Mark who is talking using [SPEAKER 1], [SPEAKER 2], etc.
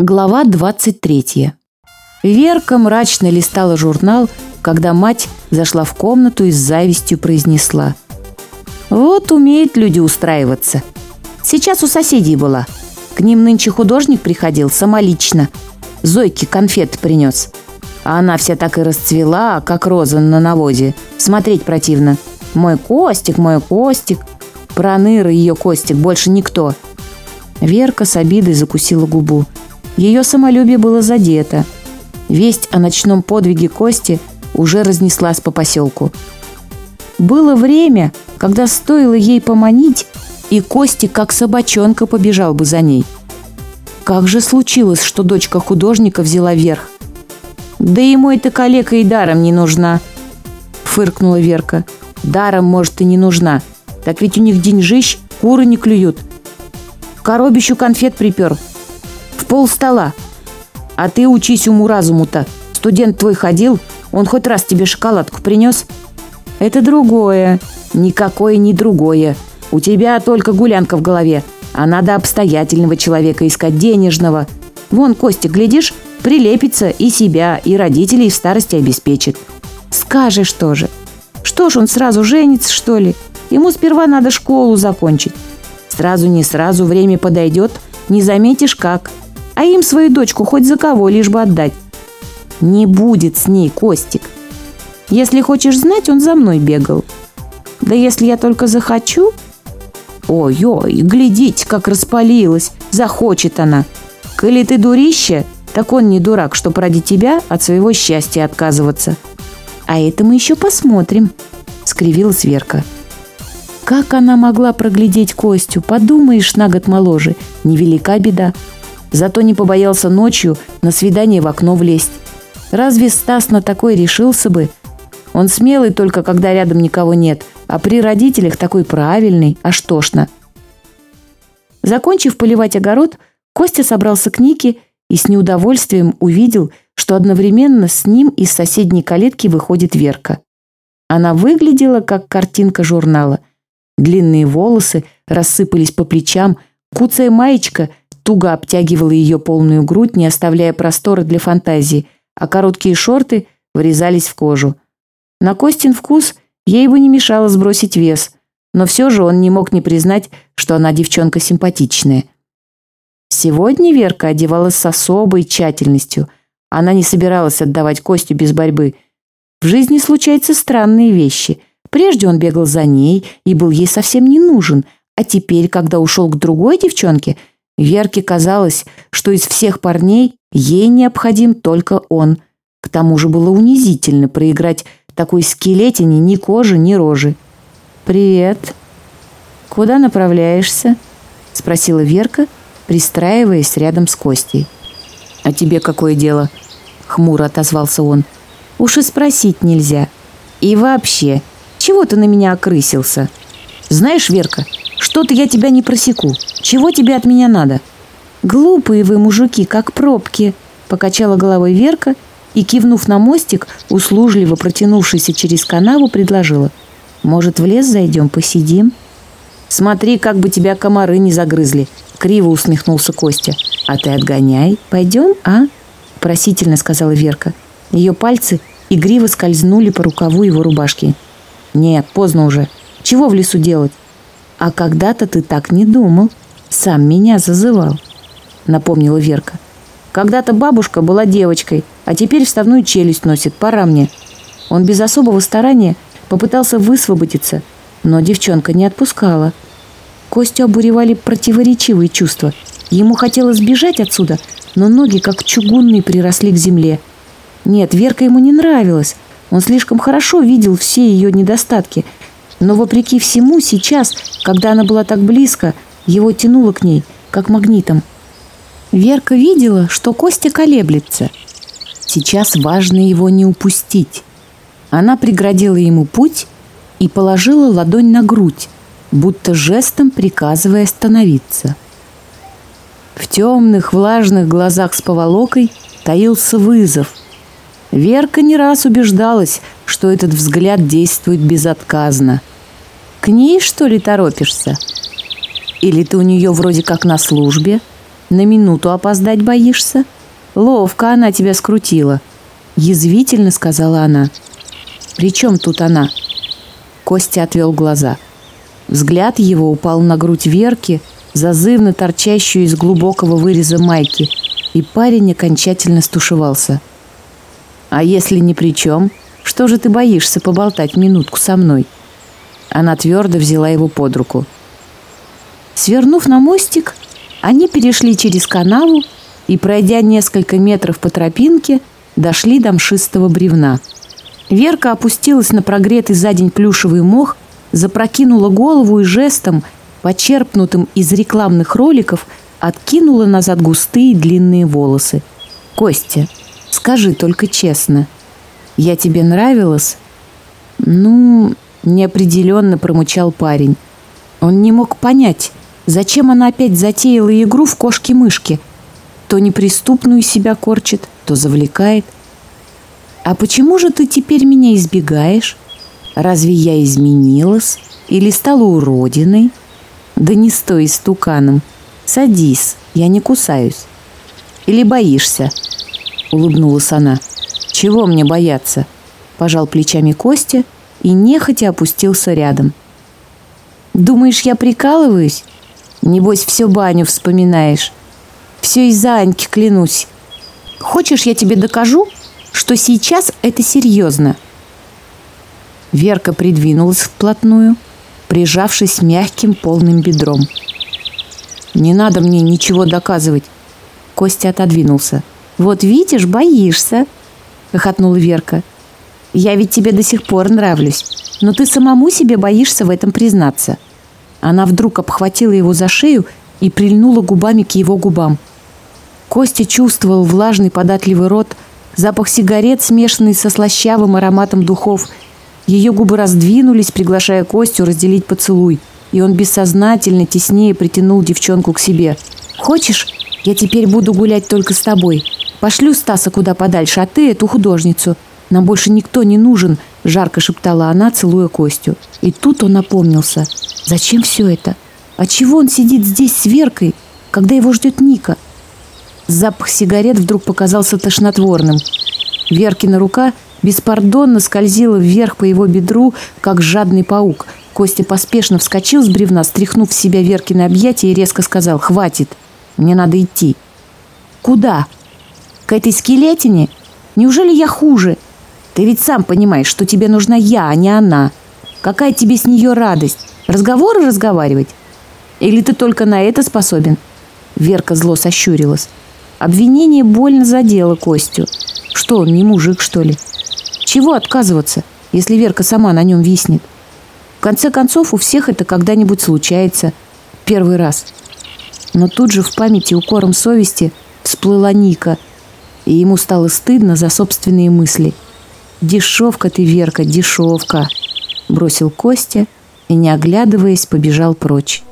[SPEAKER 1] Глава 23. Верка мрачно листала журнал, когда мать зашла в комнату и с завистью произнесла. «Вот умеют люди устраиваться. Сейчас у соседей была. К ним нынче художник приходил самолично. Зойке конфет принес. А она вся так и расцвела, как роза на навозе. Смотреть противно. Мой Костик, мой Костик. Проныра ее Костик, больше никто». Верка с обидой закусила губу – ее самолюбие было задето. Весть о ночном подвиге Кости уже разнеслась по поселку. Было время, когда стоило ей поманить, и Кости как собачонка побежал бы за ней. Как же случилось, что дочка художника взяла верх? «Да ему эта калека и даром не нужна», — фыркнула Верка. «Даром, может, и не нужна. Так ведь у них деньжищ, куры не клюют. Коробищу конфет припер, пол стола. А ты учись уму-разуму-то. Студент твой ходил, он хоть раз тебе шоколадку принес? Это другое. Никакое не другое. У тебя только гулянка в голове. А надо обстоятельного человека искать, денежного. Вон, Костя, глядишь, прилепится и себя, и родителей в старости обеспечит. Скажешь тоже. Что ж, он сразу женится, что ли? Ему сперва надо школу закончить. Сразу не сразу время подойдет, не заметишь как а им свою дочку хоть за кого лишь бы отдать. Не будет с ней Костик. Если хочешь знать, он за мной бегал. Да если я только захочу... Ой-ой, глядите, как распалилась, захочет она. Коли ты дурище, так он не дурак, чтоб ради тебя от своего счастья отказываться. А это мы еще посмотрим, скривилась Верка. Как она могла проглядеть Костю? Подумаешь, на год моложе. Невелика беда. Зато не побоялся ночью на свидание в окно влезть. Разве Стас на такой решился бы? Он смелый только, когда рядом никого нет, а при родителях такой правильный, аж тошно. Закончив поливать огород, Костя собрался к Нике и с неудовольствием увидел, что одновременно с ним из соседней калитки выходит Верка. Она выглядела, как картинка журнала. Длинные волосы рассыпались по плечам, куцая маечка туго обтягивала ее полную грудь, не оставляя простора для фантазии, а короткие шорты врезались в кожу. На Костин вкус ей бы не мешало сбросить вес, но все же он не мог не признать, что она девчонка симпатичная. Сегодня Верка одевалась с особой тщательностью. Она не собиралась отдавать Костю без борьбы. В жизни случаются странные вещи. Прежде он бегал за ней и был ей совсем не нужен, а теперь, когда ушел к другой девчонке – Верке казалось, что из всех парней ей необходим только он. К тому же было унизительно проиграть такой скелетине ни кожи, ни рожи. «Привет. Куда направляешься?» – спросила Верка, пристраиваясь рядом с Костей. «А тебе какое дело?» – хмуро отозвался он. «Уж и спросить нельзя. И вообще, чего ты на меня окрысился? Знаешь, Верка, что-то я тебя не просеку. Чего тебе от меня надо?» «Глупые вы, мужики, как пробки!» – покачала головой Верка и, кивнув на мостик, услужливо протянувшийся через канаву, предложила. «Может, в лес зайдем, посидим?» «Смотри, как бы тебя комары не загрызли!» – криво усмехнулся Костя. «А ты отгоняй. Пойдем, а?» – просительно сказала Верка. Ее пальцы игриво скользнули по рукаву его рубашки. «Нет, поздно уже. Чего в лесу делать? А когда-то ты так не думал. Сам меня зазывал, напомнила Верка. Когда-то бабушка была девочкой, а теперь вставную челюсть носит, пора мне. Он без особого старания попытался высвободиться, но девчонка не отпускала. Костю обуревали противоречивые чувства. Ему хотелось бежать отсюда, но ноги, как чугунные, приросли к земле. Нет, Верка ему не нравилась. Он слишком хорошо видел все ее недостатки – но вопреки всему сейчас, когда она была так близко, его тянуло к ней, как магнитом. Верка видела, что Костя колеблется. Сейчас важно его не упустить. Она преградила ему путь и положила ладонь на грудь, будто жестом приказывая остановиться. В темных влажных глазах с поволокой таился вызов – Верка не раз убеждалась, что этот взгляд действует безотказно. К ней, что ли, торопишься? Или ты у нее вроде как на службе? На минуту опоздать боишься? Ловко она тебя скрутила. Язвительно сказала она. «При чем тут она?» Костя отвел глаза. Взгляд его упал на грудь Верки, зазывно торчащую из глубокого выреза майки, и парень окончательно стушевался – а если ни при чем, что же ты боишься поболтать минутку со мной? Она твердо взяла его под руку. Свернув на мостик, они перешли через канаву и, пройдя несколько метров по тропинке, дошли до мшистого бревна. Верка опустилась на прогретый за день плюшевый мох, запрокинула голову и жестом, почерпнутым из рекламных роликов, откинула назад густые длинные волосы. «Костя, Скажи только честно, я тебе нравилась?» «Ну...» — неопределенно промучал парень. Он не мог понять, зачем она опять затеяла игру в кошки-мышки. То неприступную себя корчит, то завлекает. «А почему же ты теперь меня избегаешь? Разве я изменилась? Или стала уродиной?» «Да не стой стуканом. Садись, я не кусаюсь. Или боишься?» – улыбнулась она. «Чего мне бояться?» – пожал плечами Костя и нехотя опустился рядом. «Думаешь, я прикалываюсь? Небось, всю баню вспоминаешь. Все из-за Аньки, клянусь. Хочешь, я тебе докажу, что сейчас это серьезно?» Верка придвинулась вплотную, прижавшись мягким полным бедром. «Не надо мне ничего доказывать», – Костя отодвинулся. «Вот видишь, боишься», — хохотнула Верка. «Я ведь тебе до сих пор нравлюсь, но ты самому себе боишься в этом признаться». Она вдруг обхватила его за шею и прильнула губами к его губам. Костя чувствовал влажный податливый рот, запах сигарет, смешанный со слащавым ароматом духов. Ее губы раздвинулись, приглашая Костю разделить поцелуй, и он бессознательно теснее притянул девчонку к себе. «Хочешь, я теперь буду гулять только с тобой?» Пошлю Стаса куда подальше, а ты эту художницу. Нам больше никто не нужен, жарко шептала она, целуя Костю. И тут он напомнился. Зачем все это? А чего он сидит здесь с Веркой, когда его ждет Ника? Запах сигарет вдруг показался тошнотворным. Веркина рука беспардонно скользила вверх по его бедру, как жадный паук. Костя поспешно вскочил с бревна, стряхнув с себя Веркины объятия и резко сказал «Хватит, мне надо идти». «Куда?» к этой скелетине? Неужели я хуже? Ты ведь сам понимаешь, что тебе нужна я, а не она. Какая тебе с нее радость? Разговоры разговаривать? Или ты только на это способен?» Верка зло сощурилась. Обвинение больно задело Костю. Что он, не мужик, что ли? Чего отказываться, если Верка сама на нем виснет? В конце концов, у всех это когда-нибудь случается. Первый раз. Но тут же в памяти укором совести всплыла Ника – и ему стало стыдно за собственные мысли. «Дешевка ты, Верка, дешевка!» Бросил Костя и, не оглядываясь, побежал прочь.